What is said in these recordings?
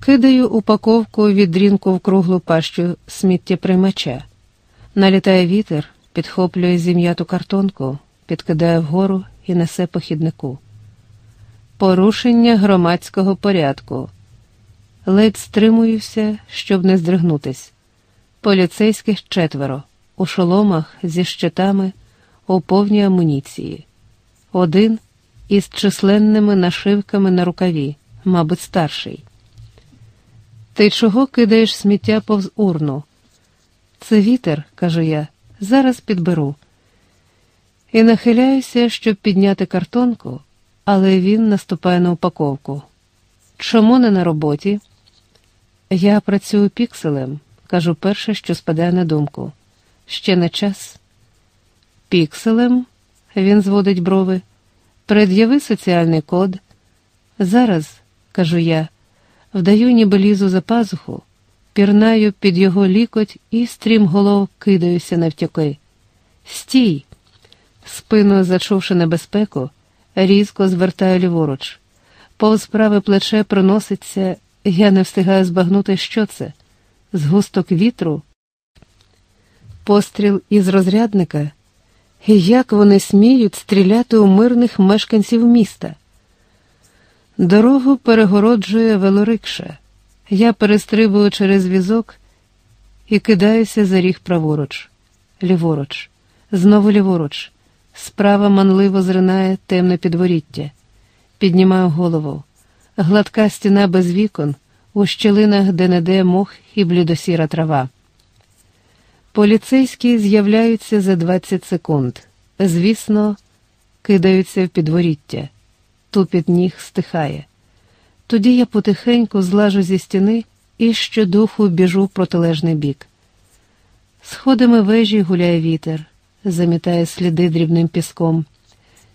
Кидаю упаковку від дрінку в круглу пащу сміттєприймача. Налітає вітер, підхоплює зім'яту картонку, підкидає вгору і несе по хіднику. Порушення громадського порядку. Ледь стримуюся, щоб не здригнутись. Поліцейських четверо, у шоломах зі щитами, у повній амуніції. Один із численними нашивками на рукаві, мабуть, старший. Ти чого кидаєш сміття повз урну? Це вітер, кажу я, зараз підберу. І нахиляюся, щоб підняти картонку, але він наступає на упаковку. Чому не на роботі? Я працюю пікселем, кажу перше, що спадає на думку. Ще не час. Пікселем, він зводить брови. Пред'яви соціальний код. Зараз, кажу я, вдаю ніби лізу за пазуху, пірнаю під його лікоть і стрімголов кидаюся навтьоки. Стій! Спину, зачувши небезпеку, різко звертаю ліворуч. Повз праве плече проноситься, я не встигаю збагнути, що це. Згусток вітру, постріл із розрядника. Як вони сміють стріляти у мирних мешканців міста? Дорогу перегороджує велорикша. Я перестрибую через візок і кидаюся за ріг праворуч, ліворуч, знову ліворуч. Справа манливо зринає темне підворіття. Піднімаю голову. Гладка стіна без вікон, у щілинах де-не-де мох і блідосіра трава. Поліцейські з'являються за 20 секунд. Звісно, кидаються в підворіття. Тупіт ніг стихає. Тоді я потихеньку злажу зі стіни і щодуху біжу в протилежний бік. Сходами вежі гуляє вітер, замітає сліди дрібним піском.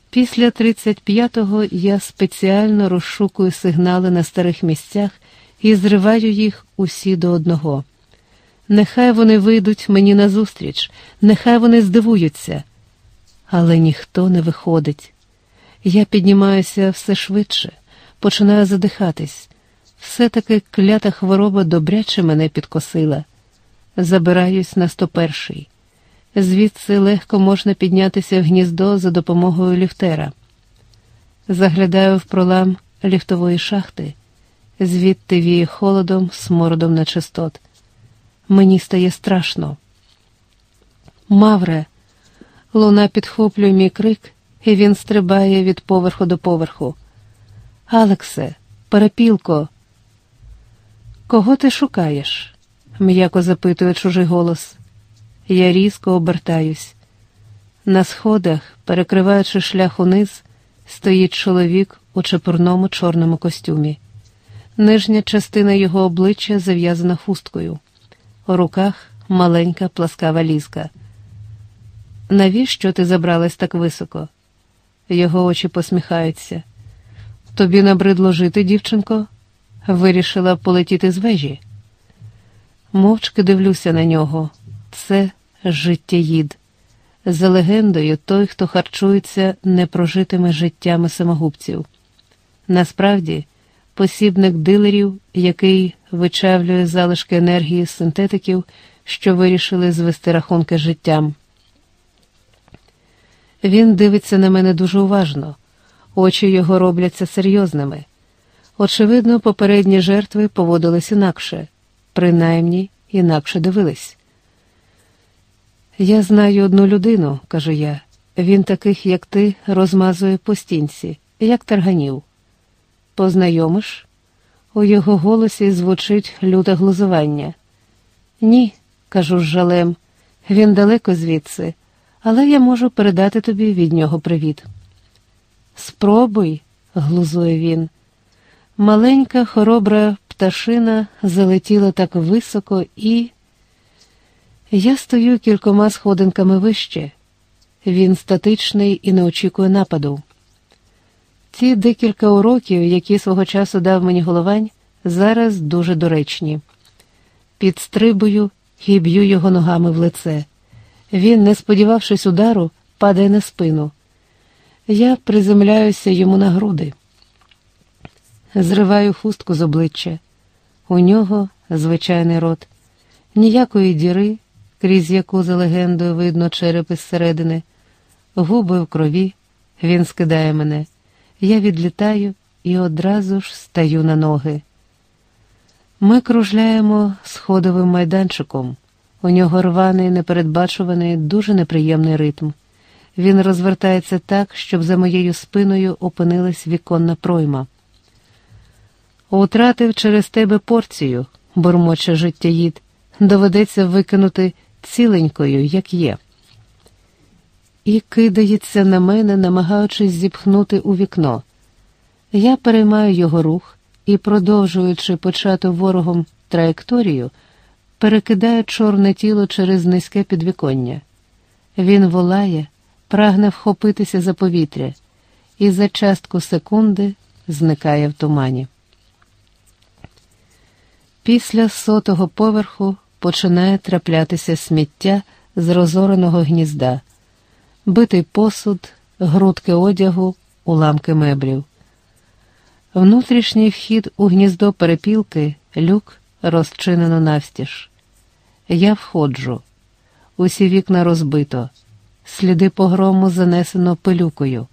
Після 35-го я спеціально розшукую сигнали на старих місцях і зриваю їх усі до одного. Нехай вони вийдуть мені назустріч, нехай вони здивуються, але ніхто не виходить. Я піднімаюся все швидше, починаю задихатись. Все-таки клята хвороба добряче мене підкосила. Забираюсь на 101-й. Звідси легко можна піднятися в гніздо за допомогою ліфтера. Заглядаю в пролам ліфтової шахти, звідти віє холодом, смородом на чистот. Мені стає страшно. Мавре, луна підхоплює мій крик, і він стрибає від поверху до поверху. Алексе, перепілко, кого ти шукаєш? м'яко запитує чужий голос. Я різко обертаюсь. На сходах, перекриваючи шлях униз, стоїть чоловік у чепурному чорному костюмі. Нижня частина його обличчя зав'язана хусткою. У руках маленька пласкава лізка. Навіщо ти забралась так високо? Його очі посміхаються. Тобі набридло жити, дівчинко? Вирішила полетіти з вежі. Мовчки дивлюся на нього. Це життєїд. За легендою, той, хто харчується непрожитими життями самогубців. Насправді, посібник дилерів, який вичавлює залишки енергії синтетиків, що вирішили звести рахунки життям. Він дивиться на мене дуже уважно, очі його робляться серйозними. Очевидно, попередні жертви поводились інакше, принаймні інакше дивились. Я знаю одну людину, кажу я. Він таких, як ти, розмазує по стінці, як тарганів. Познайомиш? У його голосі звучить люте глузування. Ні, кажу з жалем, він далеко звідси, але я можу передати тобі від нього привіт. Спробуй, глузує він. Маленька хоробра пташина залетіла так високо і. Я стою кількома сходинками вище. Він статичний і не очікує нападу. Ці декілька уроків, які свого часу дав мені головань, зараз дуже доречні. Підстрибую і б'ю його ногами в лице. Він, не сподівавшись удару, падає на спину. Я приземляюся йому на груди, зриваю хустку з обличчя. У нього звичайний рот, ніякої діри, крізь яку за легендою видно череп із середини, губи в крові, він скидає мене. Я відлітаю і одразу ж стаю на ноги. Ми кружляємо сходовим майданчиком. У нього рваний, непередбачуваний, дуже неприємний ритм. Він розвертається так, щоб за моєю спиною опинилась віконна пройма. Утратив через тебе порцію, бурмоче життєїд, доведеться викинути ціленькою, як є. І кидається на мене, намагаючись зіпхнути у вікно. Я переймаю його рух і, продовжуючи почату ворогом траєкторію, перекидаю чорне тіло через низьке підвіконня. Він волає, прагне вхопитися за повітря і за частку секунди зникає в тумані. Після сотого поверху починає траплятися сміття з розореного гнізда, битий посуд, грудки одягу, уламки меблів. Внутрішній вхід у гніздо перепілки, люк розчинено навстіж. Я входжу, усі вікна розбито, сліди погрому занесено пилюкою,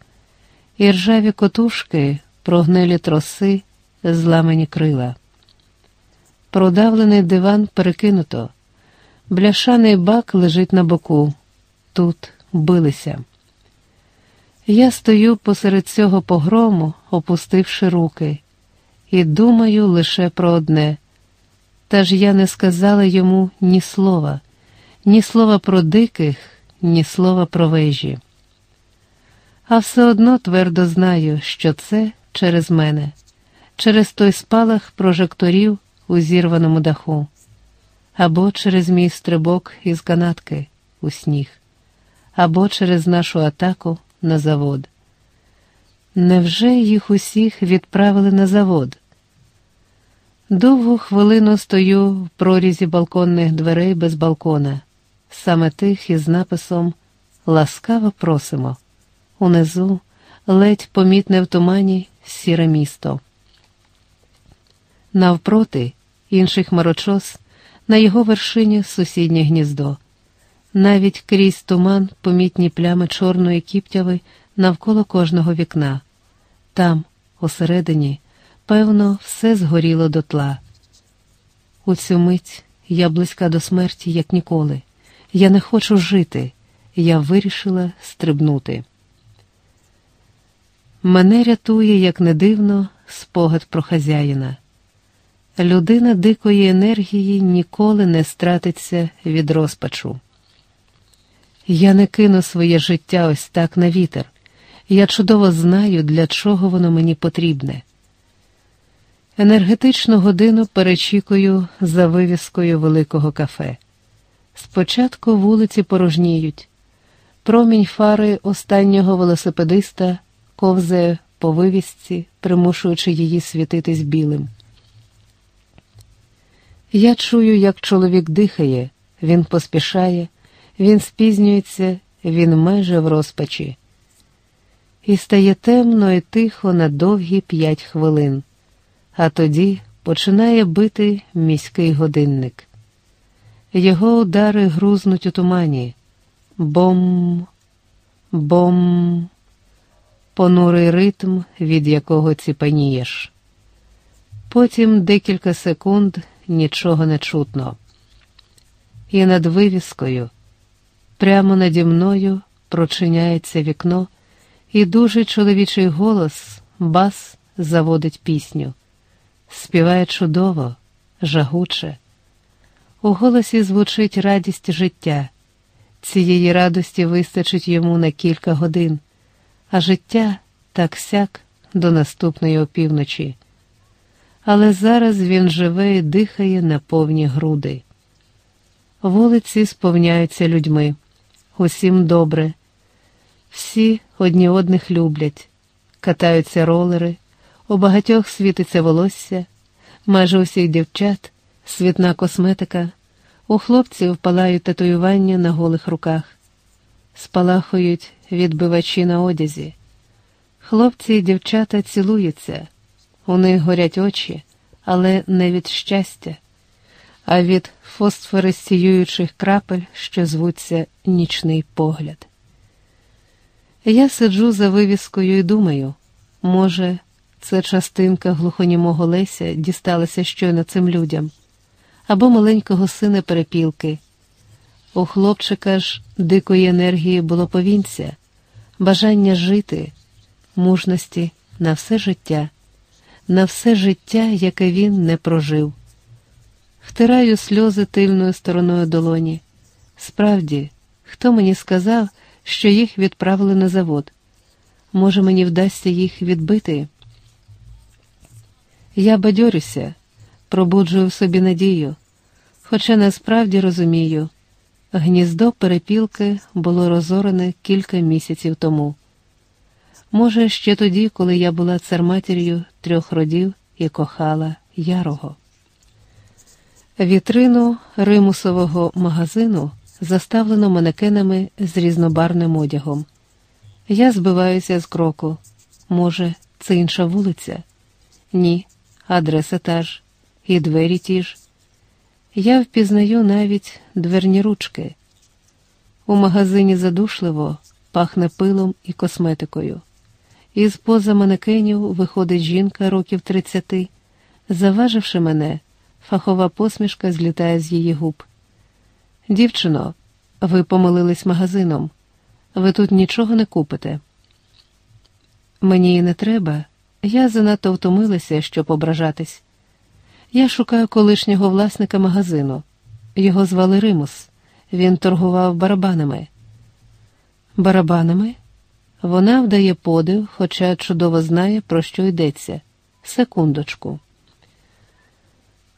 і ржаві котушки, прогнилі троси, зламані крила. Продавлений диван перекинуто, бляшаний бак лежить на боку. Тут билися. Я стою посеред цього погрому, опустивши руки, і думаю лише про одне. Та ж я не сказала йому ні слова, ні слова про диких, ні слова про вежі. А все одно твердо знаю, що це через мене, через той спалах прожекторів у зірваному даху, або через мій стрибок із канатки у сніг, або через нашу атаку на завод. Невже їх усіх відправили на завод? Довгу хвилину стою в прорізі балконних дверей без балкона, саме тих із написом Ласкаво просимо. Унизу ледь помітне в тумані сіре місто. Навпроти інший хмарочос, на його вершині сусіднє гніздо. Навіть крізь туман помітні плями чорної кіптяви навколо кожного вікна. Там, усередині, певно, все згоріло дотла. У цю мить я близька до смерті, як ніколи. Я не хочу жити. Я вирішила стрибнути. Мене рятує, як не дивно, спогад про хазяїна. Людина дикої енергії ніколи не стратиться від розпачу. Я не кину своє життя ось так на вітер. Я чудово знаю, для чого воно мені потрібне. Енергетичну годину перечікую за вивіскою великого кафе. Спочатку вулиці порожніють. Промінь фари останнього велосипедиста ковзе по вивісці, примушуючи її світитись білим. Я чую, як чоловік дихає, він поспішає, він спізнюється, він майже в розпачі. І стає темно і тихо на довгі п'ять хвилин, а тоді починає бити міський годинник. Його удари грузнуть у тумані. Бом, бом, понурий ритм, від якого ціпанієш. Потім декілька секунд нічого не чутно. І над вивіскою, прямо наді мною, прочиняється вікно, і дуже чоловічий голос, бас, заводить пісню. Співає чудово, жагуче. У голосі звучить радість життя. Цієї радості вистачить йому на кілька годин, а життя так сяк до наступної опівночі але зараз він живе і дихає на повні груди. Вулиці сповняються людьми, усім добре, всі одні одних люблять, катаються ролери, у багатьох світиться волосся, майже усіх дівчат, світна косметика, у хлопців палають татуювання на голих руках, спалахують відбивачі на одязі. Хлопці і дівчата цілуються. У них горять очі, але не від щастя, а від фосфоресціюючих крапель, що звуться нічний погляд. Я сиджу за вивіскою і думаю, може, це частинка глухонімого Леся дісталася щойно цим людям, або маленького сина перепілки. У хлопчика ж дикої енергії було повінця, бажання жити, мужності на все життя, на все життя, яке він не прожив. Втираю сльози тильною стороною долоні. Справді, хто мені сказав, що їх відправили на завод? Може, мені вдасться їх відбити? Я бадьорюся, пробуджую в собі надію, хоча насправді розумію, гніздо перепілки було розорене кілька місяців тому. Може, ще тоді, коли я була царматір'ю трьох родів і кохала ярого. Вітрину римусового магазину заставлено манекенами з різнобарним одягом. Я збиваюся з кроку. Може, це інша вулиця? Ні, адреса та ж, і двері ті ж. Я впізнаю навіть дверні ручки. У магазині задушливо пахне пилом і косметикою. Із поза манекенів виходить жінка років тридцяти. Заваживши мене, фахова посмішка злітає з її губ. Дівчино, ви помилились магазином. Ви тут нічого не купите. Мені і не треба. Я занадто втомилася, щоб ображатись. Я шукаю колишнього власника магазину. Його звали Римус. Він торгував барабанами. Барабанами? Вона вдає подив, хоча чудово знає, про що йдеться. Секундочку.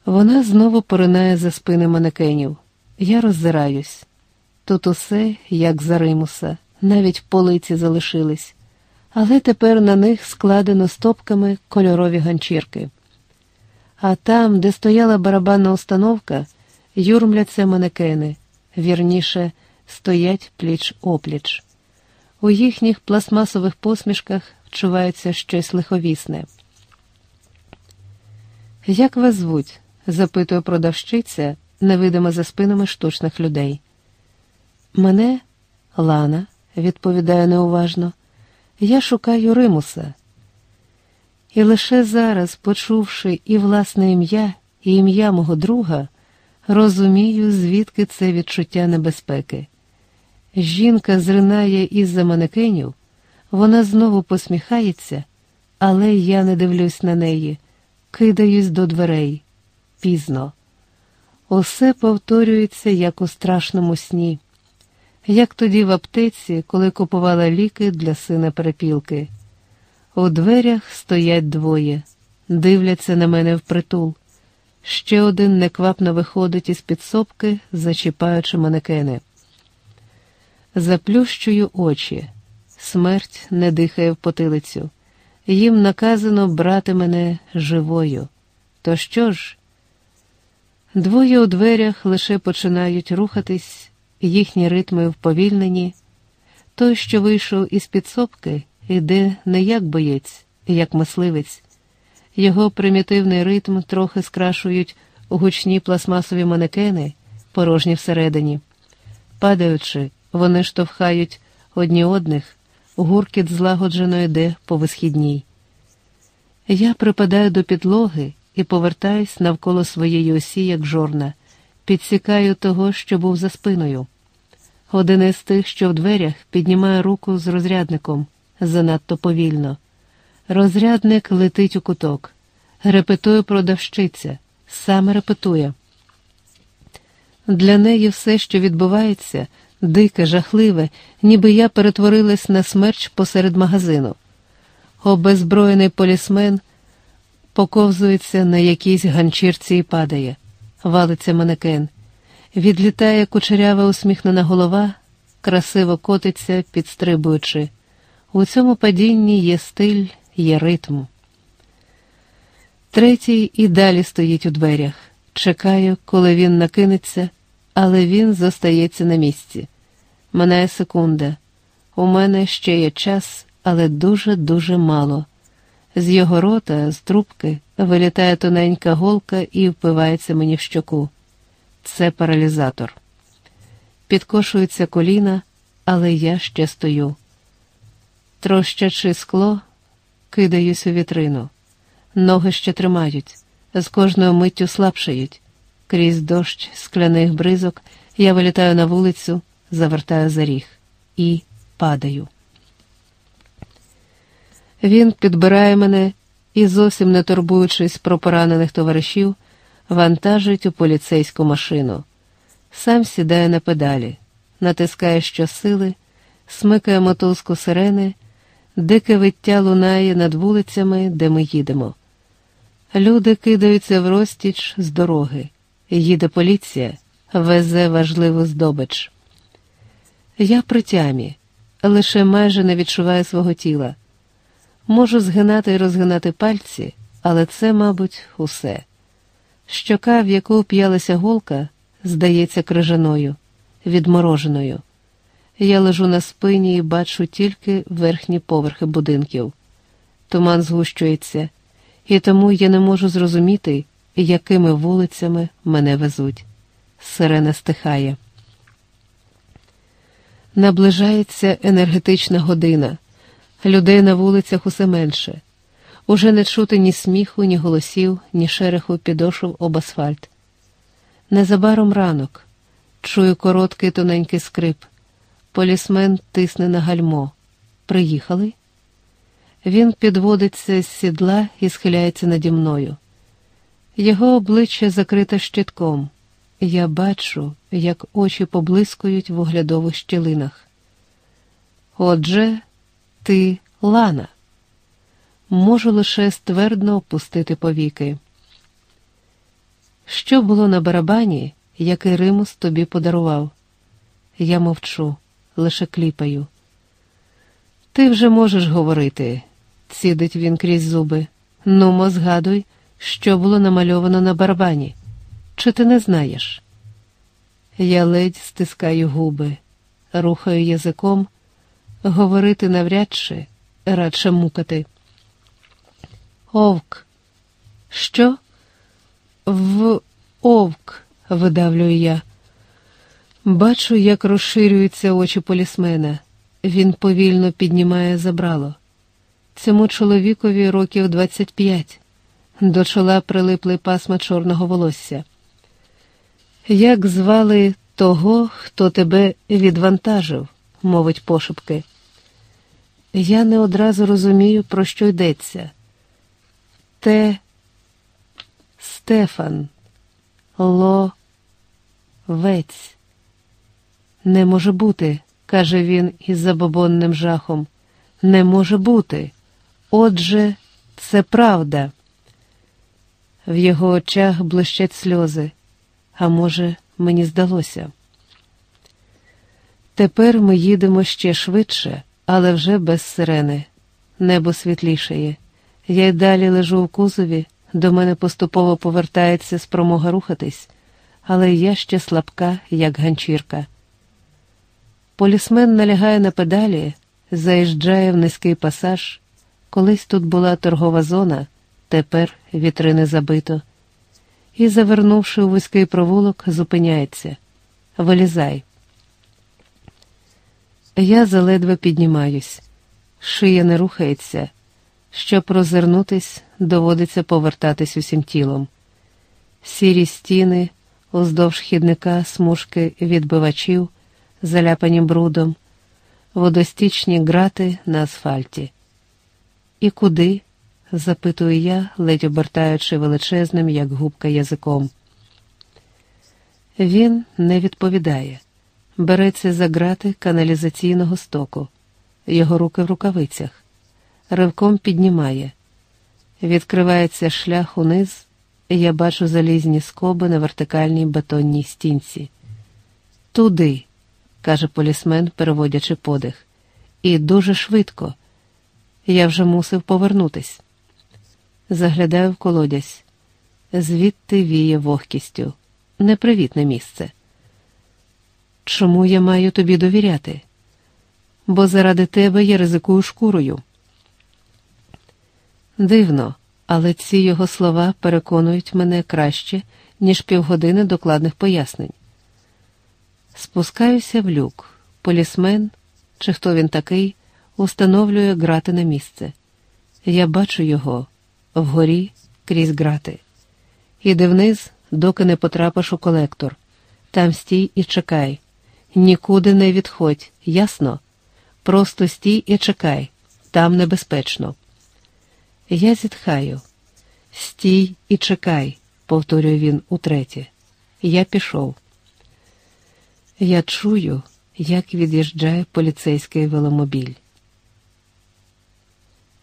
Вона знову поринає за спини манекенів. Я роззираюсь. Тут усе, як за Римуса, навіть полиці залишились, але тепер на них складено стопками кольорові ганчірки. А там, де стояла барабанна установка, юрмляться манекени, вірніше, стоять пліч опліч. У їхніх пластмасових посмішках вчувається щось лиховісне. Як вас звуть? запитує продавщиця, невидима за спинами штучних людей. Мене Лана, відповідає неуважно, я шукаю Римуса. І лише зараз, почувши і власне ім'я, і ім'я мого друга, розумію, звідки це відчуття небезпеки. Жінка зринає із-за манекенів, вона знову посміхається, але я не дивлюсь на неї, кидаюсь до дверей. Пізно. Усе повторюється, як у страшному сні, як тоді в аптеці, коли купувала ліки для сина перепілки. У дверях стоять двоє, дивляться на мене впритул. Ще один неквапно виходить із підсобки, зачіпаючи манекени. Заплющую очі. Смерть не дихає в потилицю. Їм наказано брати мене живою. То що ж? Двоє у дверях лише починають рухатись, їхні ритми вповільнені. Той, що вийшов із підсобки, іде не як боєць, як мисливець. Його примітивний ритм трохи скрашують гучні пластмасові манекени, порожні всередині. Падаючи, вони штовхають одні одних, гуркіт злагоджено йде по висхідній. Я припадаю до підлоги і повертаюсь навколо своєї осі, як жорна, підсікаю того, що був за спиною. Один із тих, що в дверях, піднімає руку з розрядником занадто повільно. Розрядник летить у куток. Репетує продавщиця, саме репетує. Для неї все, що відбувається, дике, жахливе, ніби я перетворилась на смерч посеред магазину. Обезброєний полісмен поковзується на якійсь ганчірці і падає, валиться манекен. Відлітає кучерява усміхнена голова, красиво котиться, підстрибуючи. У цьому падінні є стиль, є ритм. Третій і далі стоїть у дверях, чекає, коли він накинеться, але він зостається на місці. Минає секунда. У мене ще є час, але дуже-дуже мало. З його рота, з трубки, вилітає тоненька голка і впивається мені в щоку. Це паралізатор. Підкошується коліна, але я ще стою. Трощачи скло, кидаюсь у вітрину. Ноги ще тримають, з кожною миттю слабшають. Крізь дощ скляних бризок я вилітаю на вулицю, завертаю за ріг і падаю. Він підбирає мене і, зовсім не турбуючись про поранених товаришів, вантажить у поліцейську машину. Сам сідає на педалі, натискає щосили, смикає мотузку сирени, дике виття лунає над вулицями, де ми їдемо. Люди кидаються в розтіч з дороги. Їде поліція, везе важливу здобич. Я при тямі, лише майже не відчуваю свого тіла. Можу згинати і розгинати пальці, але це, мабуть, усе. Щока, в яку п'ялася голка, здається крижаною, відмороженою. Я лежу на спині і бачу тільки верхні поверхи будинків. Туман згущується, і тому я не можу зрозуміти, якими вулицями мене везуть. Сирена стихає. Наближається енергетична година. Людей на вулицях усе менше. Уже не чути ні сміху, ні голосів, ні шереху підошов об асфальт. Незабаром ранок. Чую короткий тоненький скрип. Полісмен тисне на гальмо. Приїхали? Він підводиться з сідла і схиляється наді мною. Його обличчя закрите щитком. Я бачу, як очі поблискують в оглядових щілинах. Отже, ти Лана. Можу лише ствердно опустити повіки. Що було на барабані, який Римус тобі подарував? Я мовчу, лише кліпаю. Ти вже можеш говорити, цідить він крізь зуби. Нумо, згадуй, що було намальовано на барабані. Чи ти не знаєш? Я ледь стискаю губи, рухаю язиком, говорити навряд чи, радше мукати. Овк. Що? В овк, видавлюю я. Бачу, як розширюються очі полісмена. Він повільно піднімає забрало. Цьому чоловікові років 25. До чола прилипли пасма чорного волосся. Як звали того, хто тебе відвантажив, мовить пошепки. Я не одразу розумію, про що йдеться. Те Стефан Ловець. Не може бути, каже він із забобонним жахом. Не може бути. Отже, це правда. В його очах блищать сльози, а може, мені здалося. Тепер ми їдемо ще швидше, але вже без сирени. Небо світлішає. Я й далі лежу в кузові, до мене поступово повертається спромога рухатись, але я ще слабка, як ганчірка. Полісмен налягає на педалі, заїжджає в низький пасаж. Колись тут була торгова зона, тепер вітрини забито. І, завернувши у вузький провулок, зупиняється. Вилізай. Я заледве піднімаюсь, шия не рухається. Щоб розвернутись, доводиться повертатись усім тілом. Сірі стіни, уздовж хідника смужки відбивачів, заляпані брудом, водостічні грати на асфальті. І куди? запитую я, ледь обертаючи величезним, як губка язиком. Він не відповідає, береться за грати каналізаційного стоку, його руки в рукавицях, ривком піднімає. Відкривається шлях униз, і я бачу залізні скоби на вертикальній бетонній стінці. Туди, каже полісмен, переводячи подих, і дуже швидко. Я вже мусив повернутись. Заглядаю в колодязь. Звідти віє вогкістю. Непривітне місце. Чому я маю тобі довіряти? Бо заради тебе я ризикую шкурою. Дивно, але ці його слова переконують мене краще, ніж півгодини докладних пояснень. Спускаюся в люк. Полісмен, чи хто він такий, установлює грати на місце. Я бачу його вгорі крізь грати. Іди вниз, доки не потрапиш у колектор. Там стій і чекай. Нікуди не відходь, ясно? Просто стій і чекай, там небезпечно. Я зітхаю. Стій і чекай, повторює він утретє. Я пішов. Я чую, як від'їжджає поліцейський веломобіль.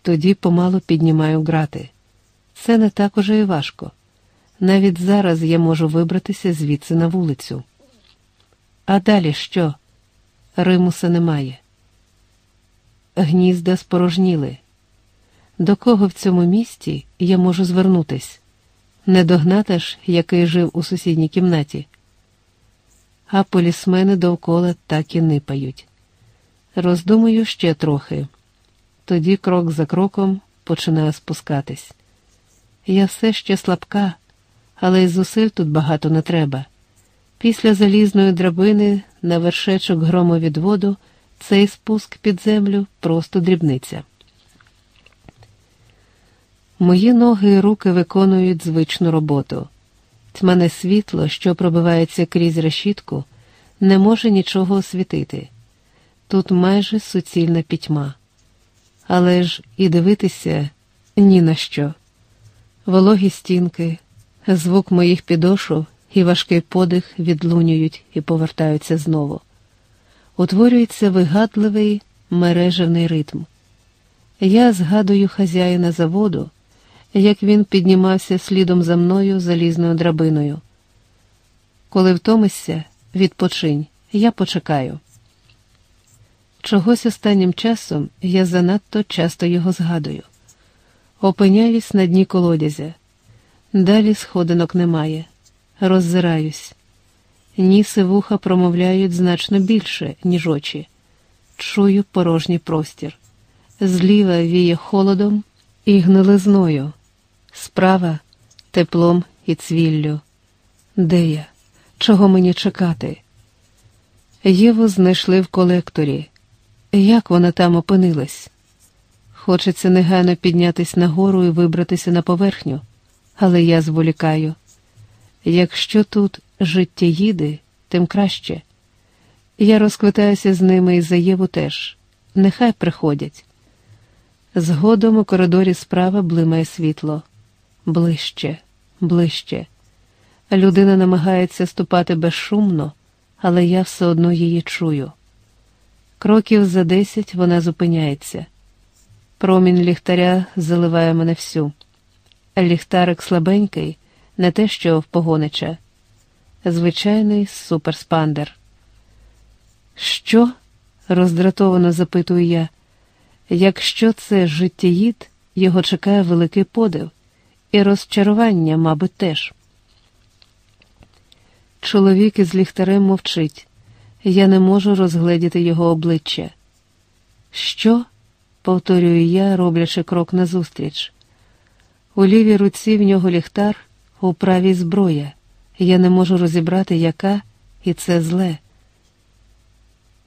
Тоді помалу піднімаю грати. Це не так уже і важко. Навіть зараз я можу вибратися звідси на вулицю. А далі що? Римуса немає. Гнізда спорожніли. До кого в цьому місті я можу звернутись? Не догнати ж, який жив у сусідній кімнаті. А полісмени довкола так і нипають. Роздумую ще трохи. Тоді крок за кроком починаю спускатись. Я все ще слабка, але й зусиль тут багато не треба. Після залізної драбини на вершечок громовідводу цей спуск під землю просто дрібниця. Мої ноги і руки виконують звичну роботу. Тьмане світло, що пробивається крізь решітку, не може нічого освітити. Тут майже суцільна пітьма. Але ж і дивитися ні на що. Вологі стінки, звук моїх підошов і важкий подих відлунюють і повертаються знову. Утворюється вигадливий мережевний ритм. Я згадую хазяїна заводу, як він піднімався слідом за мною залізною драбиною. Коли втомишся, відпочинь, я почекаю. Чогось останнім часом я занадто часто його згадую. Опиняюсь на дні колодязя. Далі сходинок немає. Роззираюсь. Ніси вуха промовляють значно більше, ніж очі. Чую порожній простір. Зліва віє холодом і гнилизною, справа теплом і цвіллю. Де я? Чого мені чекати? Єву знайшли в колекторі. Як вона там опинилась? Хочеться негайно піднятись нагору і вибратися на поверхню, але я зволікаю. Якщо тут життя їде, тим краще. Я розквитаюся з ними і за Єву теж. Нехай приходять. Згодом у коридорі справа блимає світло. Ближче, ближче. Людина намагається ступати безшумно, але я все одно її чую. Кроків за десять вона зупиняється. Промінь ліхтаря заливає мене всю. Ліхтарик слабенький, не те, що в погонича. Звичайний суперспандер. Що? роздратовано запитую я. Якщо це життєїд, його чекає великий подив, і розчарування, мабуть, теж. Чоловік із ліхтарем мовчить. Я не можу розгледіти його обличчя. Що? повторюю я, роблячи крок назустріч. У лівій руці в нього ліхтар, у правій зброя. Я не можу розібрати, яка, і це зле.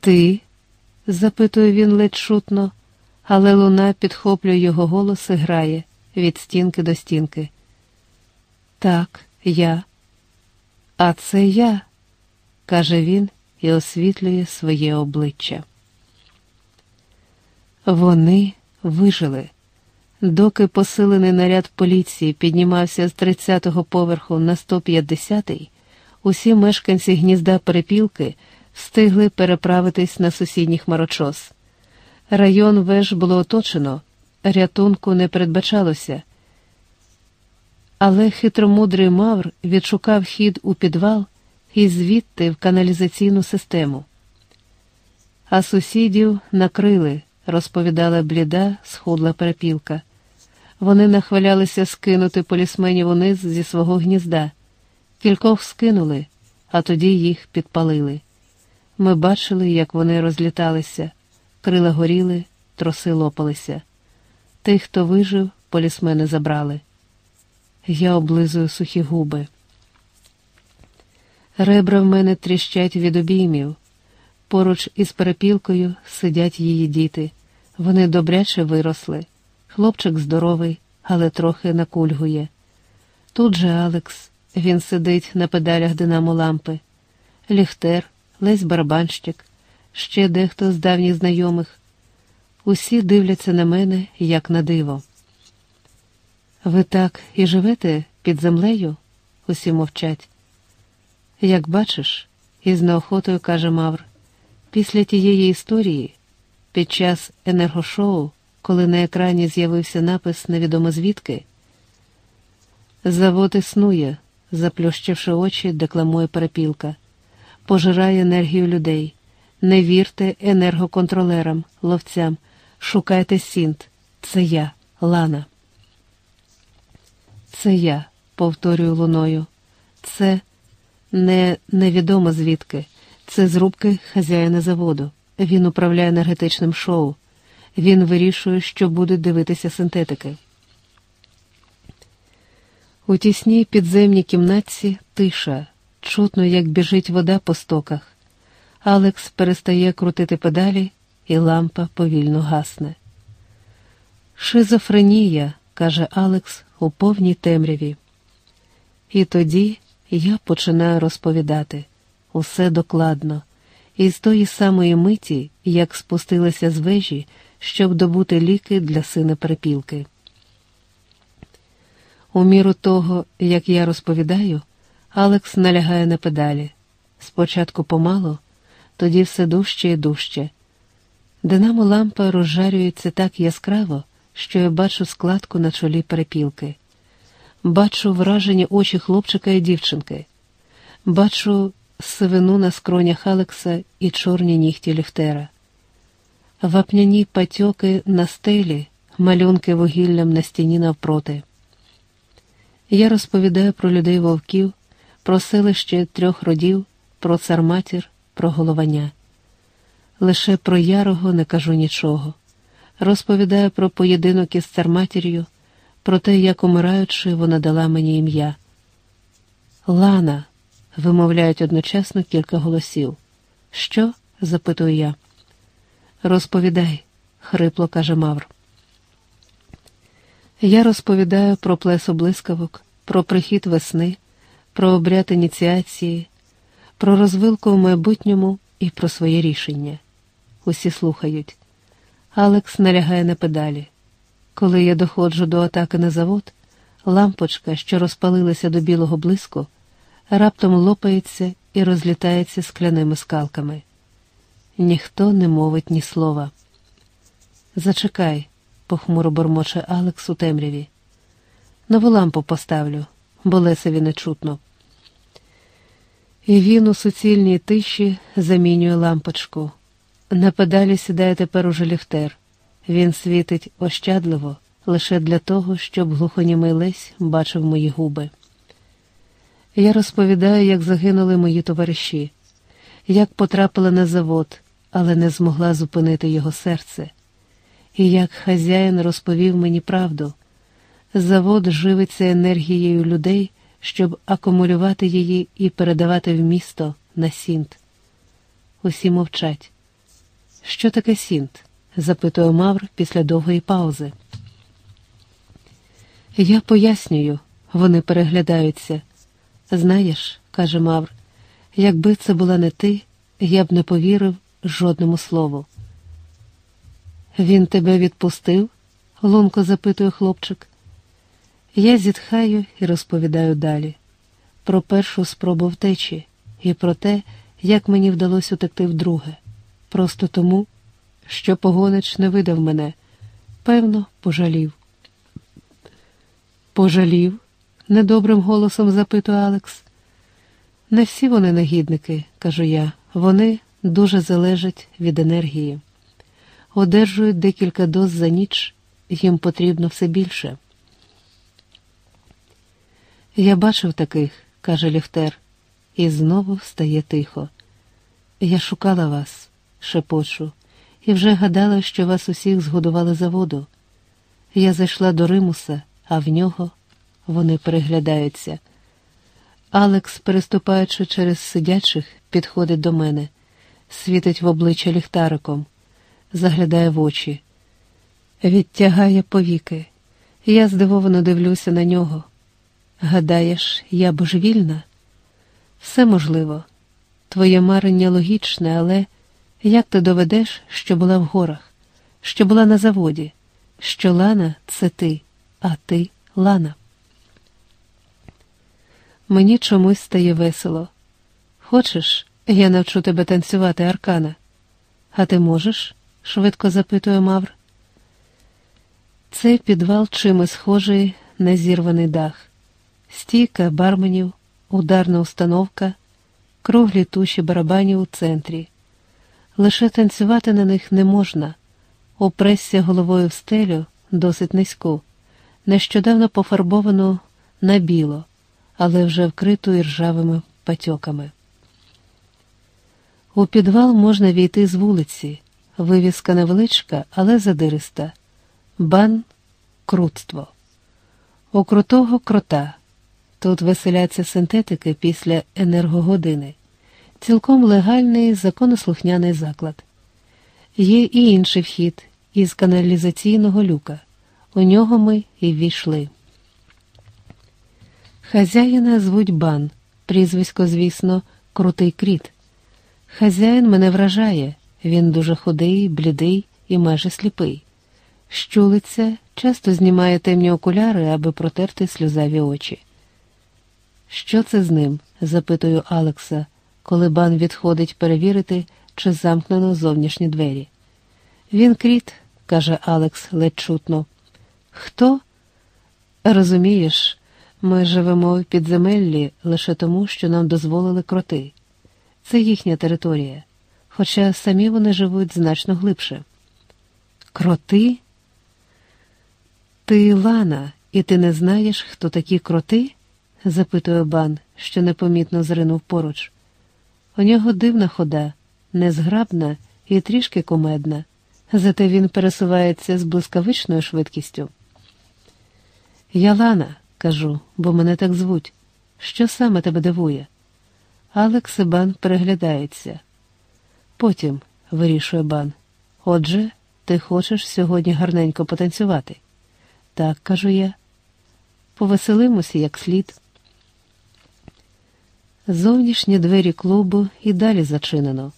Ти? запитує він ледь шутно, але луна підхоплює його голос і грає від стінки до стінки. Так, я. А це я, каже він і освітлює своє обличчя. Вони вижили. Доки посилений наряд поліції піднімався з 30-го поверху на 150-й, усі мешканці гнізда перепілки встигли переправитись на сусідній хмарочос. Район веж було оточено, рятунку не передбачалося. Але хитромудрий Мавр відшукав хід у підвал і звідти в каналізаційну систему. А сусідів накрили, розповідала бліда, схудла перепілка. Вони нахвалялися скинути полісменів униз зі свого гнізда. Кількох скинули, а тоді їх підпалили. Ми бачили, як вони розліталися, крила горіли, троси лопалися. Тих, хто вижив, полісмени забрали. Я облизую сухі губи. Ребра в мене тріщать від обіймів. Поруч із перепілкою сидять її діти. Вони добряче виросли. Хлопчик здоровий, але трохи накульгує. Тут же Алекс, він сидить на педалях динамо лампи, Ліхтер, Лесь барабанщик, ще дехто з давніх знайомих. Усі дивляться на мене, як на диво. Ви так і живете під землею? Усі мовчать. Як бачиш, із неохотою каже Мавр, після тієї історії, під час енергошоу, коли на екрані з'явився напис невідомо звідки, завод існує, заплющивши очі, декламує перепілка, пожирає енергію людей. Не вірте енергоконтролерам, ловцям, шукайте сінт. Це я, Лана. Це я, повторюю луною. Це не невідомо звідки. Це з рубки хазяїна заводу. Він управляє енергетичним шоу. Він вирішує, що будуть дивитися синтетики. У тісній підземній кімнатці тиша, чутно, як біжить вода по стоках. Алекс перестає крутити педалі, і лампа повільно гасне. Шизофренія, каже Алекс у повній темряві. І тоді я починаю розповідати усе докладно, і з тої самої миті, як спустилася з вежі, щоб добути ліки для сина перепілки. У міру того, як я розповідаю, Алекс налягає на педалі. Спочатку помало, тоді все дужче і дужче. Динамо лампа розжарюється так яскраво, що я бачу складку на чолі перепілки. Бачу вражені очі хлопчика і дівчинки, бачу сивину на скронях Алекса і чорні нігті ліфтера, вапняні патьоки на стелі, малюнки вугіллям на стіні навпроти. Я розповідаю про людей вовків, про селище трьох родів, про царматір, про головання. Лише про ярого не кажу нічого. Розповідаю про поєдинок із царматір'ю, про те, як умираючи, вона дала мені ім'я. Лана, вимовляють одночасно кілька голосів. Що? запитую я. Розповідай, хрипло каже Мавр. Я розповідаю про плесо блискавок, про прихід весни, про обряд ініціації, про розвилку в майбутньому і про своє рішення. Усі слухають. Алекс налягає на педалі. Коли я доходжу до атаки на завод, лампочка, що розпалилася до білого блиску, раптом лопається і розлітається скляними скалками. Ніхто не мовить ні слова. Зачекай, похмуро бормоче Алекс у темряві. Нову лампу поставлю, бо лесеві не чутно. І він у суцільній тиші замінює лампочку. На педалі сідає тепер уже ліфтер. Він світить ощадливо лише для того, щоб глухонімий Лесь бачив мої губи. Я розповідаю, як загинули мої товариші, як потрапила на завод, але не змогла зупинити його серце, і як хазяїн розповів мені правду. Завод живиться енергією людей, щоб акумулювати її і передавати в місто на сінт. Усі мовчать. Що таке сінт? запитує Мавр після довгої паузи. Я пояснюю, вони переглядаються. Знаєш, каже Мавр, якби це була не ти, я б не повірив жодному слову. Він тебе відпустив? лунко запитує хлопчик. Я зітхаю і розповідаю далі про першу спробу втечі і про те, як мені вдалося утекти вдруге. Просто тому, що погонич не видав мене, певно, пожалів. Пожалів? недобрим голосом запитує Алекс. Не всі вони негідники, кажу я, вони дуже залежать від енергії. Одержують декілька доз за ніч, їм потрібно все більше. Я бачив таких, каже Ліфтер, і знову стає тихо. Я шукала вас, шепочу, і вже гадала, що вас усіх згодували за воду. Я зайшла до Римуса, а в нього вони переглядаються. Алекс, переступаючи через сидячих, підходить до мене, світить в обличчя ліхтариком, заглядає в очі, відтягає повіки. Я здивовано дивлюся на нього. Гадаєш, я божевільна? Все можливо. Твоє марення логічне, але як ти доведеш, що була в горах, що була на заводі, що Лана це ти, а ти Лана? Мені чомусь стає весело. Хочеш, я навчу тебе танцювати, Аркана? А ти можеш? швидко запитує Мавр. Цей підвал чимось схожий на зірваний дах, стійка барменів, ударна установка, круглі туші барабанів у центрі. Лише танцювати на них не можна, опресся головою в стелю досить низьку, нещодавно пофарбовану на біло, але вже вкриту іржавими патьоками. У підвал можна війти з вулиці, вивіска невеличка, але задириста, бан крутство. У крутого крота. Тут веселяться синтетики після енергогодини, цілком легальний законослухняний заклад. Є і інший вхід із каналізаційного люка. У нього ми і ввійшли. Хазяїна звуть бан, прізвисько, звісно, крутий кріт. Хазяїн мене вражає, він дуже худий, блідий і майже сліпий. Щулиться, часто знімає темні окуляри, аби протерти сльозаві очі. Що це з ним? запитую Алекса, коли бан відходить перевірити, чи замкнено зовнішні двері. Він кріт, каже Алекс ледь чутно. Хто? Розумієш, ми живемо в підземеллі лише тому, що нам дозволили кроти. Це їхня територія, хоча самі вони живуть значно глибше. Кроти? Ти Лана, і ти не знаєш, хто такі кроти? запитує бан, що непомітно зринув поруч. У нього дивна хода, незграбна і трішки комедна, зате він пересувається з блискавичною швидкістю. Я Лана, кажу, бо мене так звуть. Що саме тебе дивує? Алекс і бан переглядається. Потім, вирішує бан. Отже, ти хочеш сьогодні гарненько потанцювати? Так, кажу я. Повеселимося як слід. Зовнішні двері клубу і далі зачинено.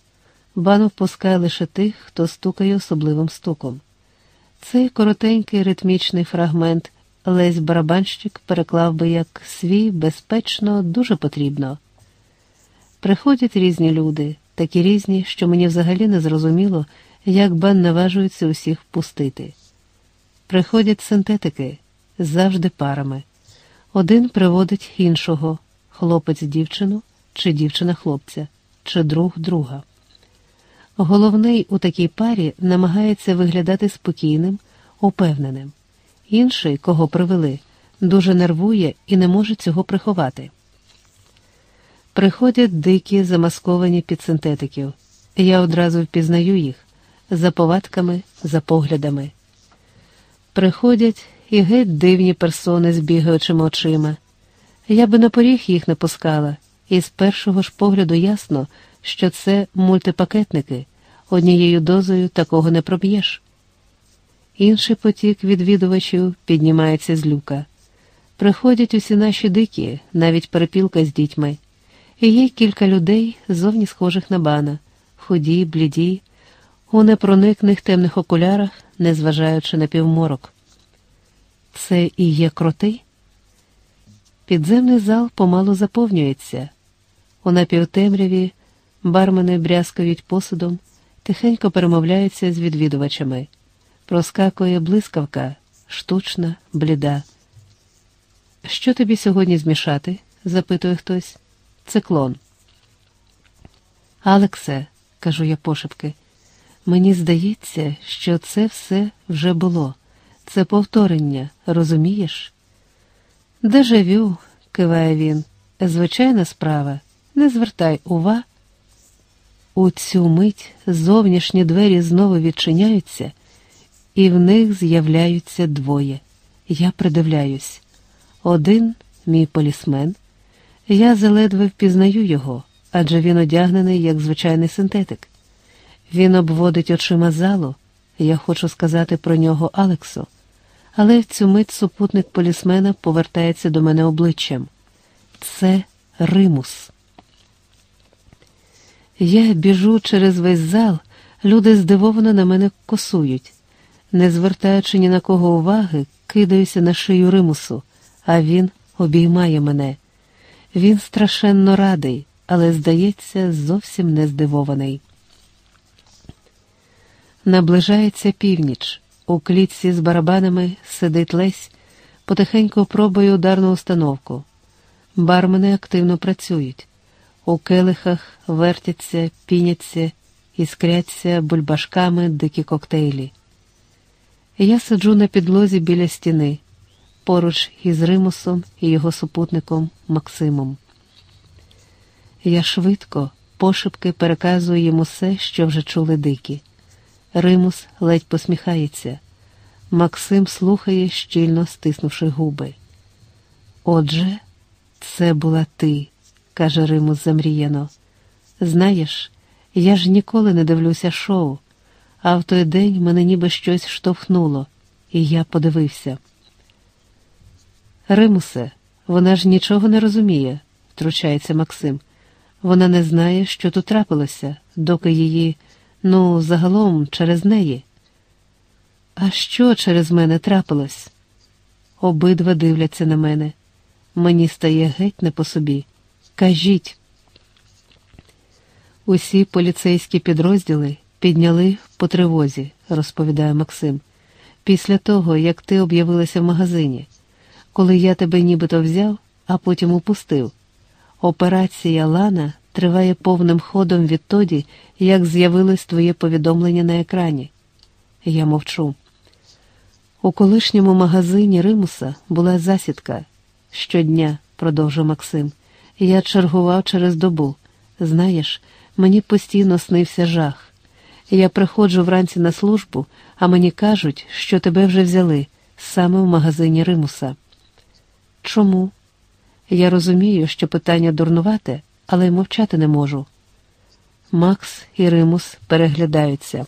Бан впускає лише тих, хто стукає особливим стуком. Цей коротенький ритмічний фрагмент Лесь барабанщик переклав би як свій безпечно, дуже потрібно. Приходять різні люди, такі різні, що мені взагалі не зрозуміло, як бан наважується усіх впустити. Приходять синтетики завжди парами. Один приводить іншого хлопець дівчину, чи дівчина хлопця, чи друг друга. Головний у такій парі намагається виглядати спокійним, упевненим. Інший, кого привели, дуже нервує і не може цього приховати. Приходять дикі, замасковані під синтетиків. Я одразу впізнаю їх за повадками, за поглядами. Приходять і геть дивні персони з бігаючими очима. Я би на поріг їх не пускала, і з першого ж погляду ясно, що це мультипакетники, однією дозою такого не проб'єш. Інший потік відвідувачів піднімається з люка. Приходять усі наші дикі, навіть перепілка з дітьми, і є кілька людей, зовні схожих на бана, худі, бліді, у непроникних темних окулярах, незважаючи на півморок. Це і є кроти? Підземний зал помалу заповнюється. У напівтемряві бармени брязкають посудом, тихенько перемовляються з відвідувачами. Проскакує блискавка, штучна, бліда. Що тобі сьогодні змішати? запитує хтось. Циклон. Алексе, кажу я пошепки, мені здається, що це все вже було. Це повторення, розумієш? Дежавю, киває він, звичайна справа, не звертай ува. У цю мить зовнішні двері знову відчиняються, і в них з'являються двоє. Я придивляюсь. Один мій полісмен. Я заледве впізнаю його, адже він одягнений як звичайний синтетик. Він обводить очима залу, я хочу сказати про нього Алексу, але в цю мить супутник полісмена повертається до мене обличчям. Це Римус. Я біжу через весь зал, люди здивовано на мене косують. Не звертаючи ні на кого уваги, кидаюся на шию Римусу, а він обіймає мене. Він страшенно радий, але, здається, зовсім не здивований. Наближається північ. У клітці з барабанами сидить Лесь, потихеньку пробує ударну установку. Бармени активно працюють. У келихах вертяться, піняться, іскряться бульбашками дикі коктейлі. Я сиджу на підлозі біля стіни, поруч із Римусом і його супутником Максимом. Я швидко, пошепки переказую йому все, що вже чули дикі. Римус ледь посміхається. Максим слухає, щільно стиснувши губи. Отже, це була ти, каже Римус замріяно. Знаєш, я ж ніколи не дивлюся шоу, а в той день мене ніби щось штовхнуло, і я подивився. Римусе, вона ж нічого не розуміє, втручається Максим. Вона не знає, що тут трапилося, доки її, ну, загалом через неї. А що через мене трапилось? Обидва дивляться на мене. Мені стає геть не по собі. Кажіть. Усі поліцейські підрозділи підняли по тривозі, розповідає Максим, після того, як ти об'явилася в магазині, коли я тебе нібито взяв, а потім упустив. Операція Лана триває повним ходом відтоді, як з'явилось твоє повідомлення на екрані. Я мовчу. У колишньому магазині Римуса була засідка. Щодня, продовжив Максим, я чергував через добу. Знаєш, мені постійно снився жах. Я приходжу вранці на службу, а мені кажуть, що тебе вже взяли саме в магазині Римуса. Чому? Я розумію, що питання дурнувате, але й мовчати не можу. Макс і Римус переглядаються.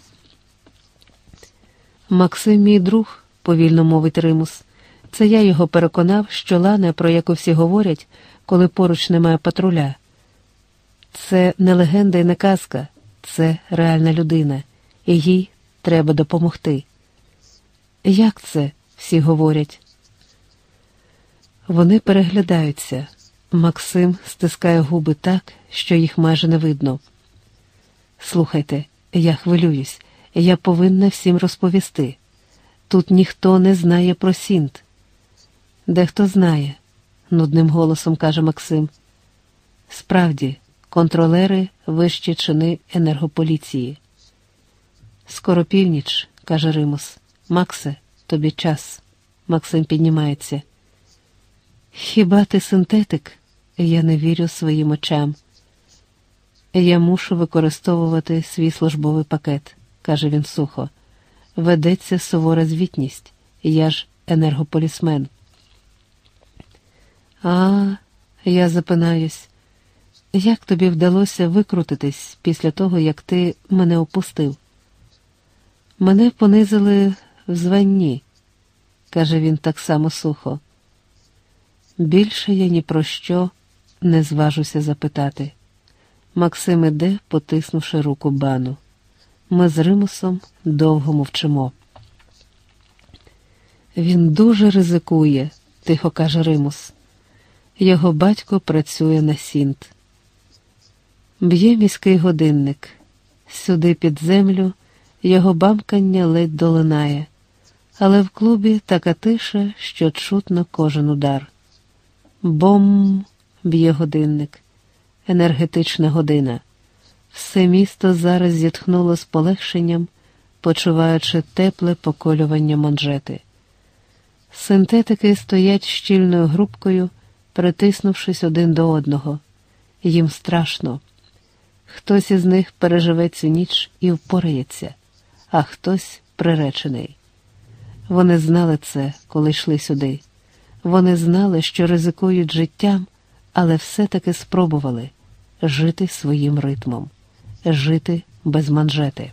Максим, мій друг, повільно мовить Римус. Це я його переконав, що Лана, про яку всі говорять, коли поруч немає патруля. Це не легенда і не казка, це реальна людина, і їй треба допомогти. Як це всі говорять? Вони переглядаються. Максим стискає губи так, що їх майже не видно. Слухайте, я хвилююсь, я повинна всім розповісти. Тут ніхто не знає про Сінт. Дехто знає, нудним голосом каже Максим. Справді, контролери вищі чини енергополіції. Скоро північ, каже Римус. Максе, тобі час. Максим піднімається. Хіба ти синтетик? Я не вірю своїм очам. Я мушу використовувати свій службовий пакет, каже він сухо. Ведеться сувора звітність, я ж енергополісмен. А, я запинаюсь, як тобі вдалося викрутитись після того, як ти мене опустив? Мене понизили в званні, каже він так само сухо. Більше я ні про що не зважуся запитати. Максим іде, потиснувши руку бану. Ми з Римусом довго мовчимо. Він дуже ризикує, тихо каже Римус. Його батько працює на сінт. Б'є міський годинник. Сюди під землю його бамкання ледь долинає, але в клубі така тиша, що чутно кожен удар. Бом б'є годинник, енергетична година. Все місто зараз зітхнуло з полегшенням, почуваючи тепле поколювання манжети. Синтетики стоять щільною групкою, притиснувшись один до одного. Їм страшно. Хтось із них переживе цю ніч і впорається, а хтось приречений. Вони знали це, коли йшли сюди. Вони знали, що ризикують життям, але все-таки спробували жити своїм ритмом, жити без манжети.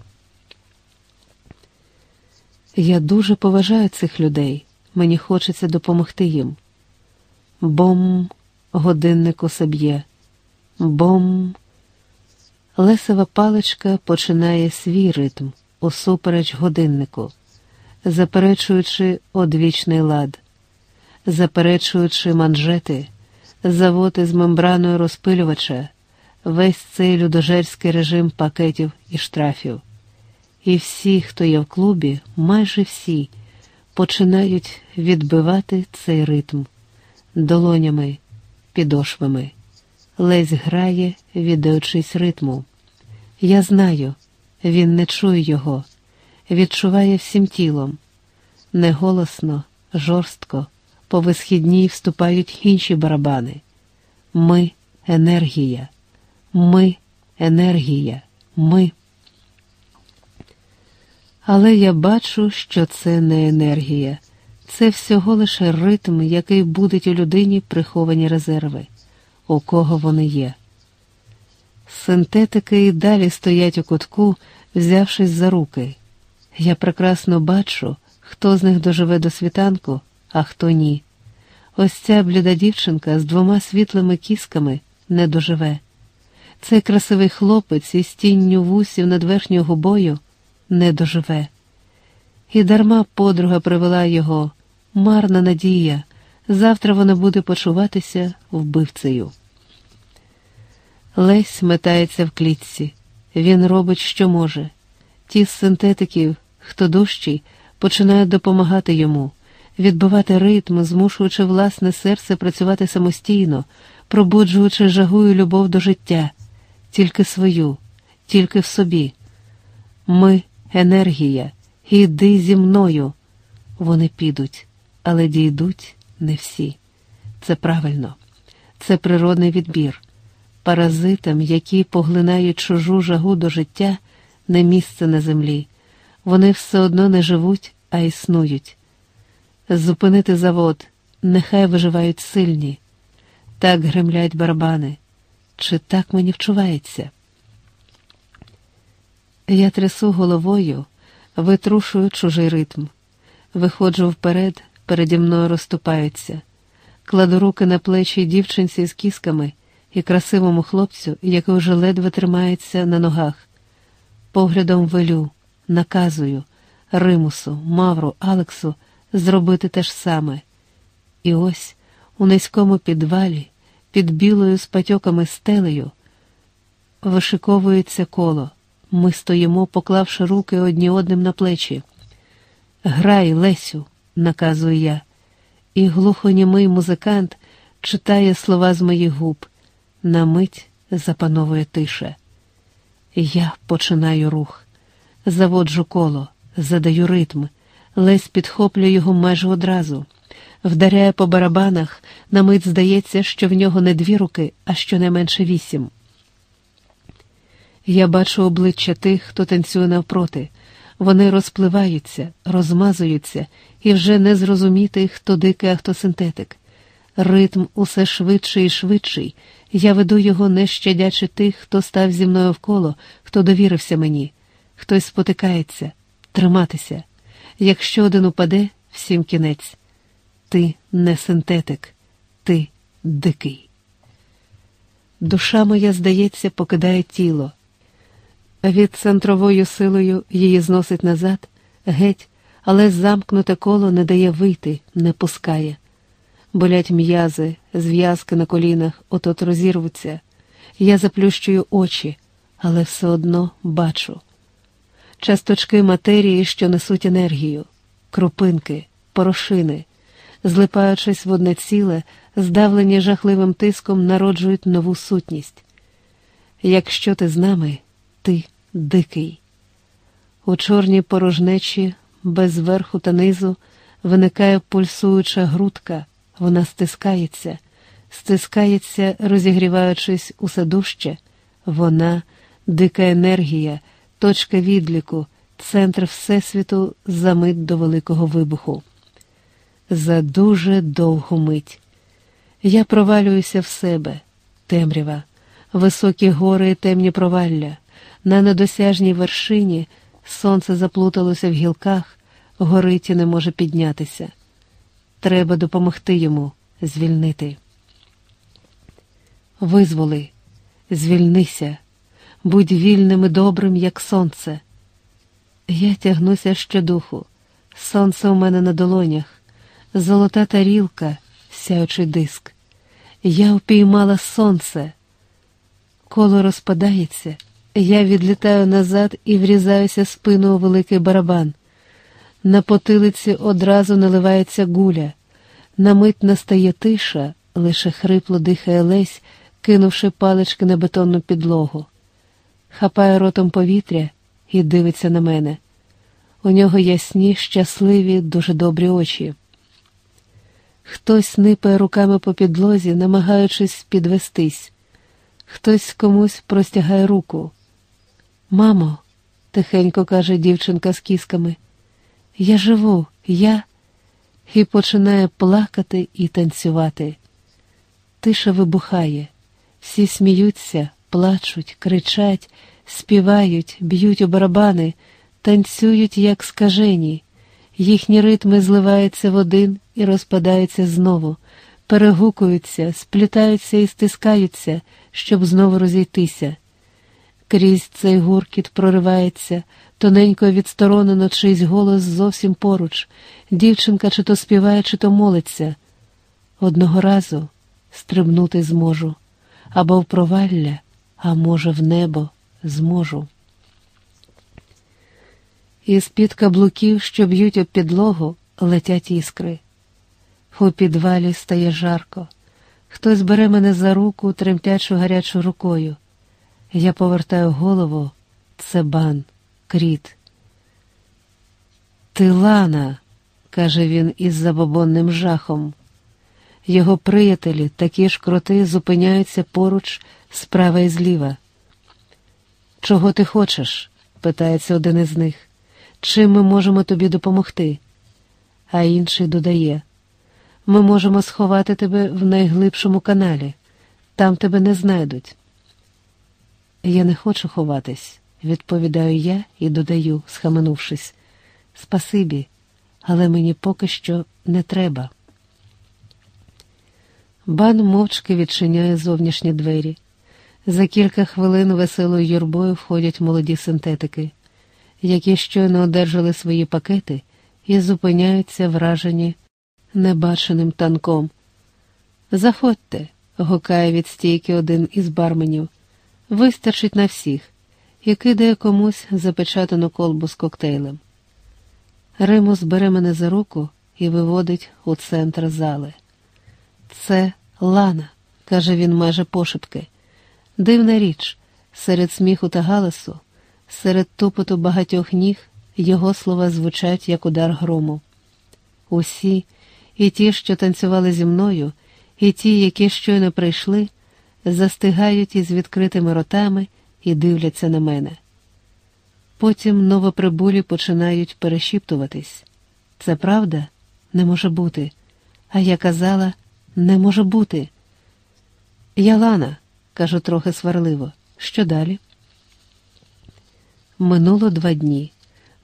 Я дуже поважаю цих людей, мені хочеться допомогти їм. Бом, годинник усе б'є, бом. Лесова паличка починає свій ритм усупереч годиннику, заперечуючи одвічний лад, заперечуючи манжети, завод із мембраною розпилювача, весь цей людожерський режим пакетів і штрафів. І всі, хто є в клубі, майже всі, починають відбивати цей ритм долонями, підошвами. Лесь грає, віддаючись ритму. Я знаю, він не чує його, відчуває всім тілом. Неголосно, жорстко, по висхідній вступають інші барабани. Ми енергія, ми енергія, ми. Але я бачу, що це не енергія, це всього лише ритм, який будить у людині приховані резерви, у кого вони є. Синтетики і далі стоять у кутку, взявшись за руки. Я прекрасно бачу, хто з них доживе до світанку, а хто ні. Ось ця бліда дівчинка з двома світлими кісками не доживе. Цей красивий хлопець із тінню вусів над верхньою губою не доживе. І дарма подруга привела його, марна надія, завтра вона буде почуватися вбивцею. Лесь метається в клітці, він робить, що може. Ті з синтетиків, хто дужчий, починають допомагати йому, відбивати ритм, змушуючи власне серце працювати самостійно, пробуджуючи жагу і любов до життя, тільки свою, тільки в собі. Ми енергія, іди зі мною. Вони підуть, але дійдуть не всі. Це правильно, це природний відбір. Паразитам, які поглинають чужу жагу до життя, не місце на землі. Вони все одно не живуть, а існують. Зупинити завод, нехай виживають сильні. Так гремлять барабани. Чи так мені вчувається? Я трясу головою, витрушую чужий ритм, виходжу вперед, переді мною розступаються, кладу руки на плечі дівчинці з кісками і красивому хлопцю, який уже ледве тримається на ногах. Поглядом велю, наказую Римусу, Мавру, Алексу зробити те ж саме. І ось у низькому підвалі, під білою з патьоками стелею, вишиковується коло. Ми стоїмо, поклавши руки одні одним на плечі. Грай, Лесю, наказую я, і глухонімий музикант читає слова з моїх губ. На мить запановує тиша. Я починаю рух, заводжу коло, задаю ритм, лесь підхоплює його майже одразу, вдаряє по барабанах, на мить здається, що в нього не дві руки, а щонайменше вісім. Я бачу обличчя тих, хто танцює навпроти. Вони розпливаються, розмазуються, і вже не зрозуміти, хто дикий, а хто синтетик. Ритм усе швидший і швидший. Я веду його, не щадячи тих, хто став зі мною вколо, хто довірився мені. Хтось спотикається, триматися. Якщо один упаде, всім кінець. Ти не синтетик, ти дикий. Душа моя, здається, покидає тіло. Від центровою силою її зносить назад, геть, але замкнуте коло не дає вийти, не пускає. Болять м'язи, зв'язки на колінах от-от розірвуться. Я заплющую очі, але все одно бачу. Часточки матерії, що несуть енергію, крупинки, порошини, злипаючись в одне ціле, здавлені жахливим тиском, народжують нову сутність. Якщо ти з нами, ти дикий. У чорній порожнечі, без верху та низу, виникає пульсуюча грудка, вона стискається, стискається, розігріваючись усе дужче, вона дика енергія, точка відліку, центр Всесвіту за мить до великого вибуху. за дуже довгу мить. Я провалююся в себе, темрява, високі гори і темні провалля. На недосяжній вершині сонце заплуталося в гілках, горить і не може піднятися. Треба допомогти йому звільнити. Визволи, звільнися, будь вільним і добрим, як сонце. Я тягнуся щодуху, сонце у мене на долонях, золота тарілка, сяючий диск. Я впіймала сонце. Коло розпадається, я відлітаю назад і врізаюся спину у великий барабан. На потилиці одразу наливається гуля. На мить настає тиша, лише хрипло дихає Лесь, кинувши палички на бетонну підлогу. Хапає ротом повітря і дивиться на мене. У нього ясні, щасливі, дуже добрі очі. Хтось нипає руками по підлозі, намагаючись підвестись. Хтось комусь простягає руку. Мамо, тихенько каже дівчинка з кісками, я живу, я і починає плакати і танцювати. Тиша вибухає, всі сміються, плачуть, кричать, співають, б'ють у барабани, танцюють, як скажені. Їхні ритми зливаються в один і розпадаються знову, перегукуються, сплітаються і стискаються, щоб знову розійтися. Крізь цей гуркіт проривається, тоненько відсторонено чийсь голос зовсім поруч. Дівчинка чи то співає, чи то молиться. Одного разу стрибнути зможу, або в провалля, а може, в небо зможу. Із під каблуків, що б'ють об підлогу, летять іскри. У підвалі стає жарко. Хтось бере мене за руку, тремтячу гарячу рукою. Я повертаю голову, це бан, кріт. Ти Лана, каже він із забобонним жахом. Його приятелі, такі ж кроти, зупиняються поруч справа і зліва. Чого ти хочеш? питається один із них. Чим ми можемо тобі допомогти? А інший додає: ми можемо сховати тебе в найглибшому каналі, там тебе не знайдуть. Я не хочу ховатись, відповідаю я і додаю, схаменувшись. Спасибі, але мені поки що не треба. Бан мовчки відчиняє зовнішні двері. За кілька хвилин веселою юрбою входять молоді синтетики, які щойно одержали свої пакети і зупиняються вражені небаченим танком. Заходьте, гукає від стійки один із барменів. Вистачить на всіх і кидає комусь запечатану колбу з коктейлем. Римус бере мене за руку і виводить у центр зали. Це Лана, каже він майже пошепки. Дивна річ, серед сміху та галасу, серед тупоту багатьох ніг його слова звучать, як удар грому. Усі, і ті, що танцювали зі мною, і ті, які щойно прийшли, застигають із відкритими ротами і дивляться на мене. Потім новоприбулі починають перешіптуватись. Це правда? Не може бути. А я казала, не може бути. Я Лана, кажу трохи сварливо. Що далі? Минуло два дні.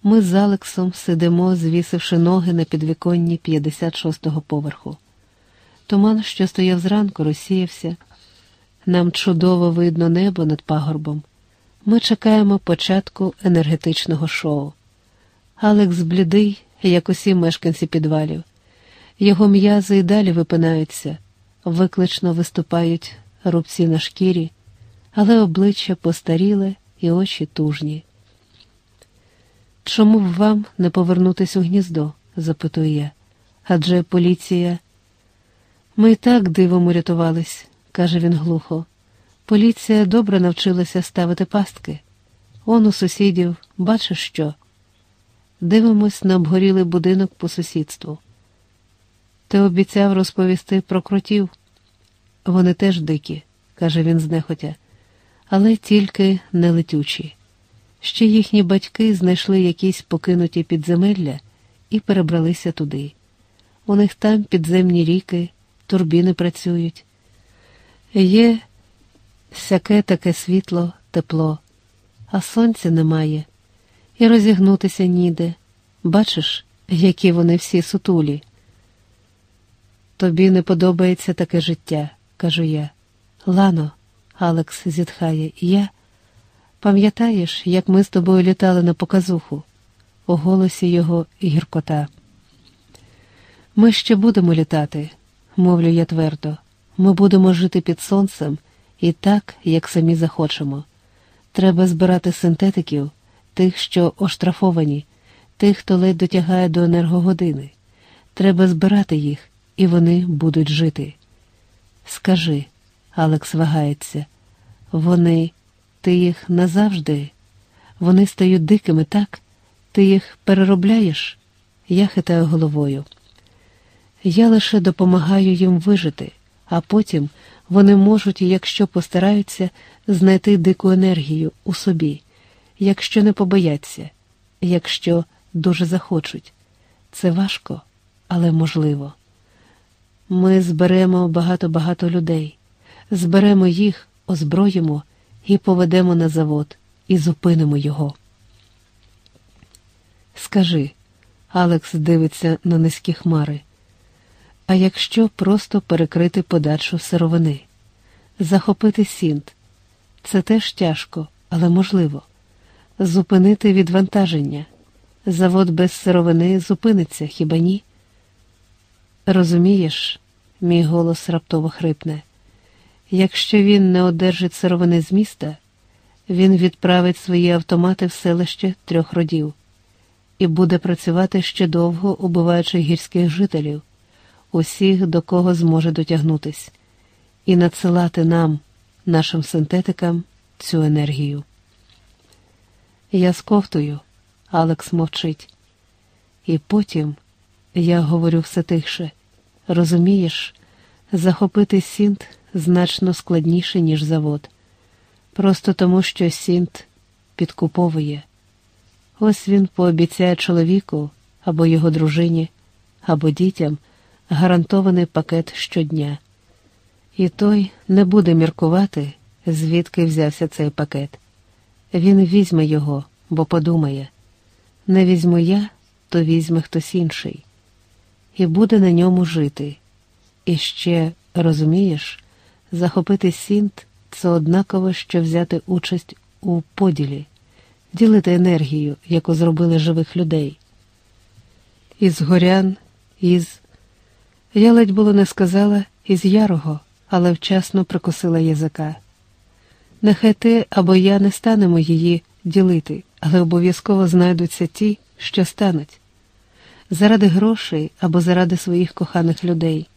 Ми з Алексом сидимо, звісивши ноги на підвіконні 56-го поверху. Туман, що стояв зранку, розсіявся. Нам чудово видно небо над пагорбом. Ми чекаємо початку енергетичного шоу. Алекс блідий, як усі мешканці підвалів. Його м'язи й далі випинаються, виклично виступають рубці на шкірі, але обличчя постаріле і очі тужні. Чому б вам не повернутись у гніздо? запитую я. Адже поліція. Ми і так дивом урятувались, каже він глухо. Поліція добре навчилася ставити пастки. Он у сусідів, бачиш що? Дивимось на обгорілий будинок по сусідству. Ти обіцяв розповісти про кротів. Вони теж дикі, каже він знехотя, але тільки не летючі. Ще їхні батьки знайшли якісь покинуті підземелля і перебралися туди. У них там підземні ріки, турбіни працюють. Є сяке таке світло, тепло, а сонця немає, і розігнутися ніде. Бачиш, які вони всі сутулі. Тобі не подобається таке життя, кажу я. Лано, Алекс зітхає, я. Пам'ятаєш, як ми з тобою літали на показуху? У голосі його гіркота. Ми ще будемо літати, мовлю я твердо. Ми будемо жити під сонцем і так, як самі захочемо. Треба збирати синтетиків, тих, що оштрафовані, тих, хто ледь дотягає до енергогодини. Треба збирати їх, і вони будуть жити. Скажи, Алекс вагається, вони, ти їх назавжди, вони стають дикими, так? Ти їх переробляєш? Я хитаю головою. Я лише допомагаю їм вижити, а потім вони можуть, якщо постараються, знайти дику енергію у собі, якщо не побояться, якщо дуже захочуть. Це важко, але можливо. Ми зберемо багато-багато людей, зберемо їх, озброїмо і поведемо на завод, і зупинимо його. Скажи, Алекс дивиться на низькі хмари. А якщо просто перекрити подачу сировини, захопити сінт, це теж тяжко, але можливо. Зупинити відвантаження. Завод без сировини зупиниться, хіба ні? Розумієш, мій голос раптово хрипне. Якщо він не одержить сировини з міста, він відправить свої автомати в селище трьох родів і буде працювати ще довго, убиваючи гірських жителів, усіх, до кого зможе дотягнутись, і надсилати нам, нашим синтетикам, цю енергію. Я сковтую, Алекс мовчить. І потім я говорю все тихше. Розумієш, захопити Сінт значно складніше, ніж завод. Просто тому, що Сінт підкуповує. Ось він пообіцяє чоловіку або його дружині, або дітям гарантований пакет щодня. І той не буде міркувати, звідки взявся цей пакет. Він візьме його, бо подумає не візьму я, то візьме хтось інший, і буде на ньому жити. І ще, розумієш, захопити сінт це однаково, що взяти участь у поділі, ділити енергію, яку зробили живих людей. Із горян, із. Я ледь було не сказала із ярого, але вчасно прикусила язика. Нехай ти або я не станемо її ділити, але обов'язково знайдуться ті, що стануть. Заради грошей або заради своїх коханих людей.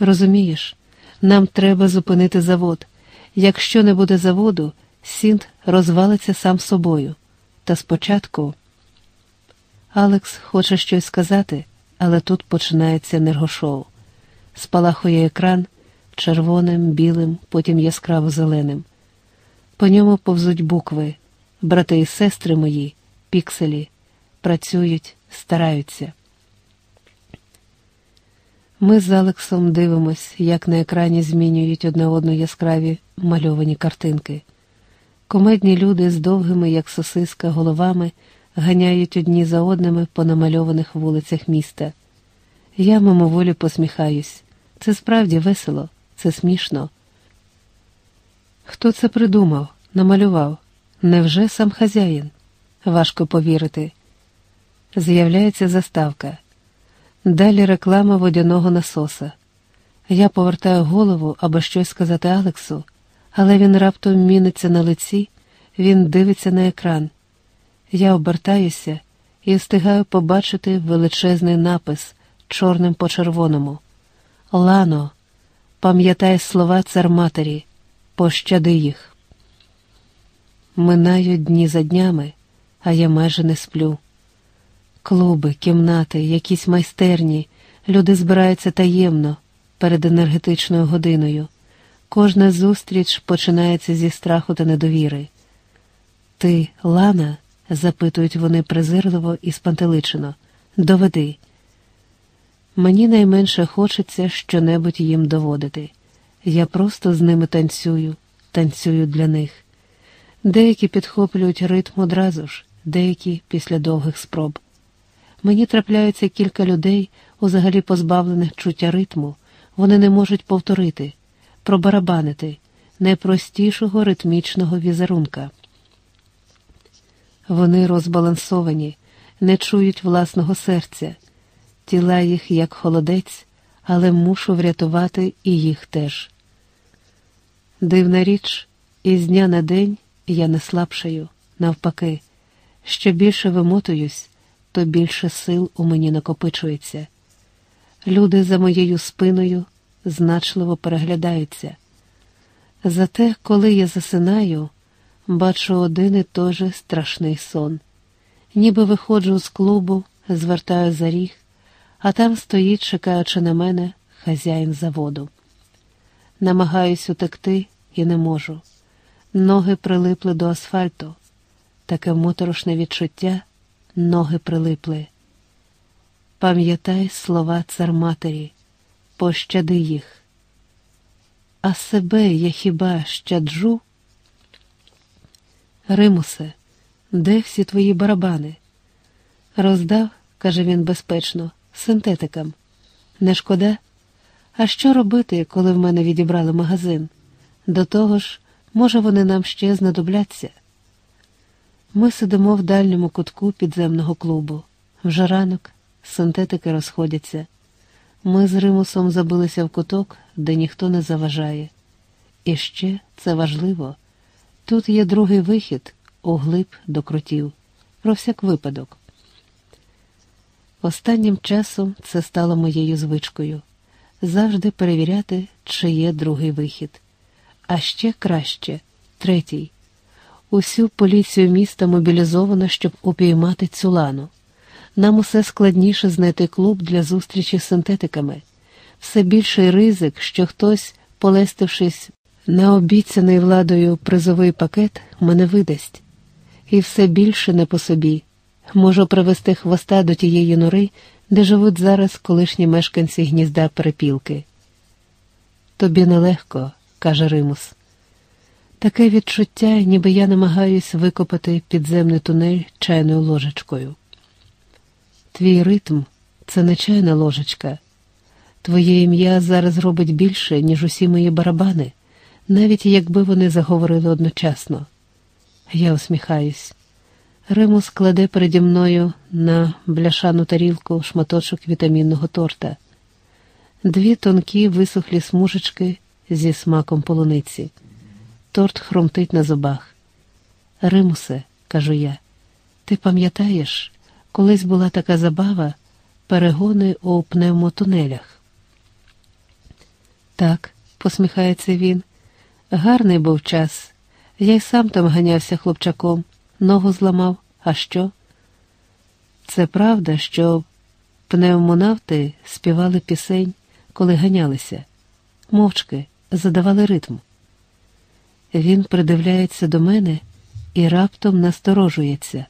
Розумієш, нам треба зупинити завод. Якщо не буде заводу, Сінт розвалиться сам собою. Та спочатку Алекс хоче щось сказати, але тут починається енергошоу. Спалахує екран червоним, білим, потім яскраво зеленим. По ньому повзуть букви, брати і сестри мої, пікселі, працюють, стараються. Ми з Алексом дивимось, як на екрані змінюють одне одну яскраві мальовані картинки. Комедні люди з довгими, як сосиска, головами ганяють одні за одними по намальованих вулицях міста. Я мимоволі посміхаюсь. Це справді весело, це смішно. Хто це придумав, намалював? Невже сам хазяїн? Важко повірити. З'являється заставка. Далі реклама водяного насоса. Я повертаю голову, аби щось сказати Алексу, але він раптом міниться на лиці, він дивиться на екран. Я обертаюся і встигаю побачити величезний напис чорним по червоному. Лано, пам'ятай слова цар матері, пощади їх. Минають дні за днями, а я майже не сплю. Клуби, кімнати, якісь майстерні, люди збираються таємно перед енергетичною годиною. Кожна зустріч починається зі страху та недовіри. Ти, Лана? Запитують вони презирливо і спантеличено. Доведи. Мені найменше хочеться щонебудь їм доводити. Я просто з ними танцюю, танцюю для них. Деякі підхоплюють ритм одразу ж, деякі після довгих спроб. Мені трапляються кілька людей, взагалі позбавлених чуття ритму, вони не можуть повторити, пробарабанити найпростішого ритмічного візерунка. Вони розбалансовані, не чують власного серця, тіла їх як холодець, але мушу врятувати і їх теж. Дивна річ, із дня на день я не слабшаю, навпаки, що більше вимотуюсь, то більше сил у мені накопичується. Люди за моєю спиною значливо переглядаються. Зате, коли я засинаю, бачу один і той же страшний сон. Ніби виходжу з клубу, звертаю за ріг, а там стоїть, чекаючи на мене, хазяїн заводу. Намагаюсь утекти і не можу. Ноги прилипли до асфальту. Таке моторошне відчуття, ноги прилипли. Пам'ятай слова царматері, пощади їх. А себе я хіба щаджу? Римусе, де всі твої барабани? Роздав, каже він безпечно, синтетикам. Не шкода? А що робити, коли в мене відібрали магазин? До того ж, може, вони нам ще знадобляться. Ми сидимо в дальньому кутку підземного клубу. Вже ранок синтетики розходяться. Ми з Римусом забилися в куток, де ніхто не заважає. І ще це важливо. Тут є другий вихід углиб до крутів. Про всяк випадок. Останнім часом це стало моєю звичкою завжди перевіряти, чи є другий вихід. А ще краще третій. Усю поліцію міста мобілізовано, щоб упіймати цю лану. Нам усе складніше знайти клуб для зустрічі з синтетиками, все більший ризик, що хтось, полестившись на обіцяний владою призовий пакет, мене видасть, і все більше не по собі. Можу привести хвоста до тієї нори, де живуть зараз колишні мешканці гнізда перепілки. Тобі нелегко, каже Римус. Таке відчуття, ніби я намагаюсь викопати підземний тунель чайною ложечкою. Твій ритм це не чайна ложечка. Твоє ім'я зараз робить більше, ніж усі мої барабани, навіть якби вони заговорили одночасно. Я усміхаюсь. Римус кладе переді мною на бляшану тарілку шматочок вітамінного торта, дві тонкі висохлі смужечки зі смаком полуниці. Торт хромтить на зубах. Римусе, кажу я, ти пам'ятаєш, колись була така забава перегони у пневмотунелях? Так, посміхається він. Гарний був час. Я й сам там ганявся хлопчаком, ногу зламав. А що? Це правда, що пневмонавти співали пісень, коли ганялися, мовчки задавали ритм. Він придивляється до мене і раптом насторожується.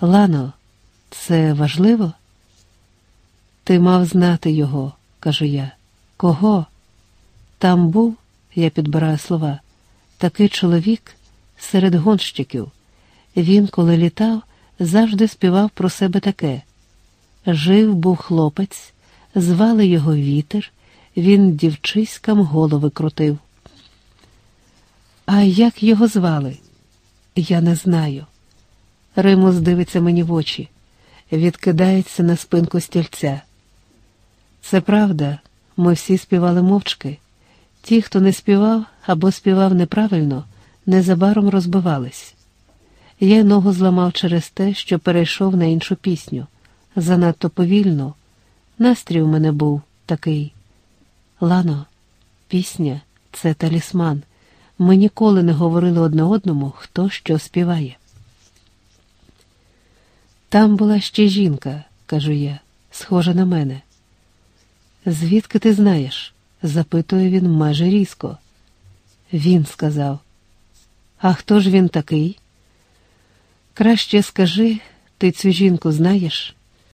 Лано, це важливо? Ти мав знати його, кажу я. Кого? Там був, я підбираю слова, такий чоловік серед гонщиків. Він, коли літав, завжди співав про себе таке. Жив був хлопець, звали його вітер, він дівчиськам голови крутив. А як його звали? Я не знаю. Римус дивиться мені в очі, відкидається на спинку стільця. Це правда, ми всі співали мовчки. Ті, хто не співав або співав неправильно, незабаром розбивались. Я ногу зламав через те, що перейшов на іншу пісню. Занадто повільно. Настрій у мене був такий. Лано, пісня це талісман. Ми ніколи не говорили одне одному, хто що співає. Там була ще жінка, кажу я, схожа на мене. Звідки ти знаєш? Запитує він майже різко. Він сказав. А хто ж він такий? Краще скажи, ти цю жінку знаєш?